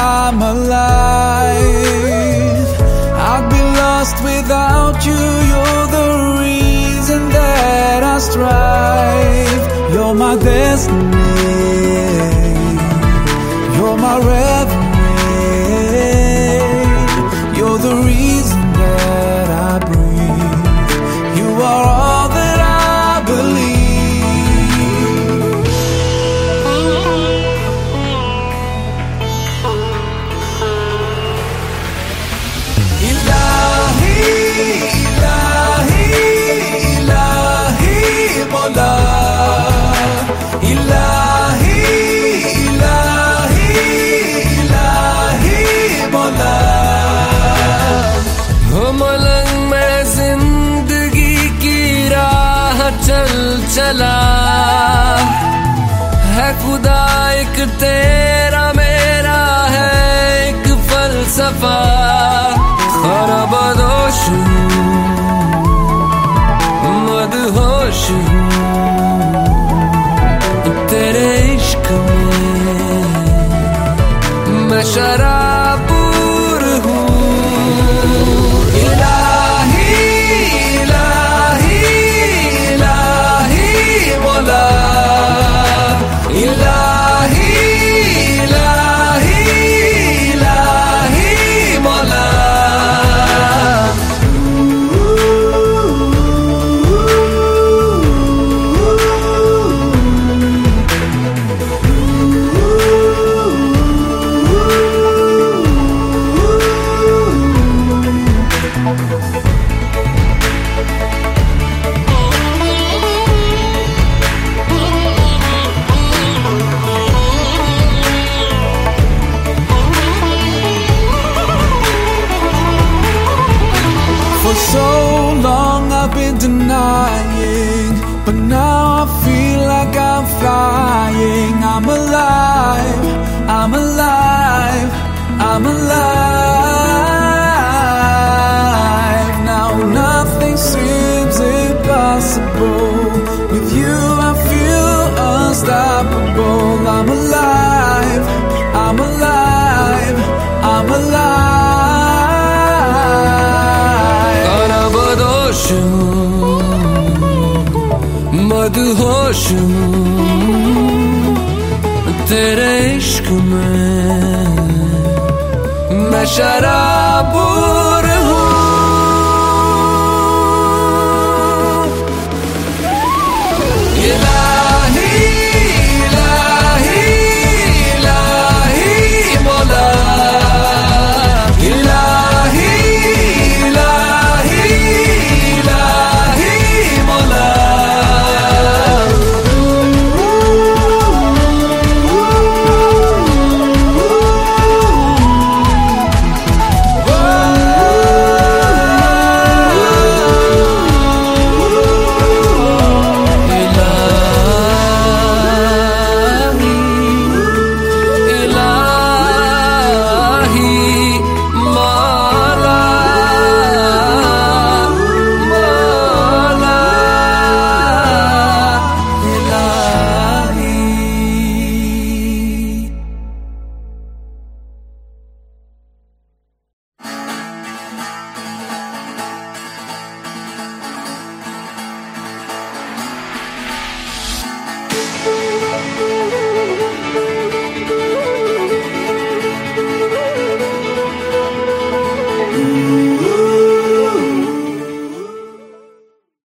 I'm alive. I'd be lost without you. You're the reason that I strive. You're my destiny. You're my reverie. चल चला। है खुदा एक तेरा, मेरा है एक फलसफा। खाना बदोश हूँ मदहोश तेरे इश्क में मैं I've been denying, but now I feel like I'm flying. I'm alive, I'm alive, I'm alive. Now nothing seems impossible. With you I feel unstoppable. I'm alive, I'm alive, I'm alive. बदोश हूँ मदहोश हूँ तेरे इश्क में मैं शराबूर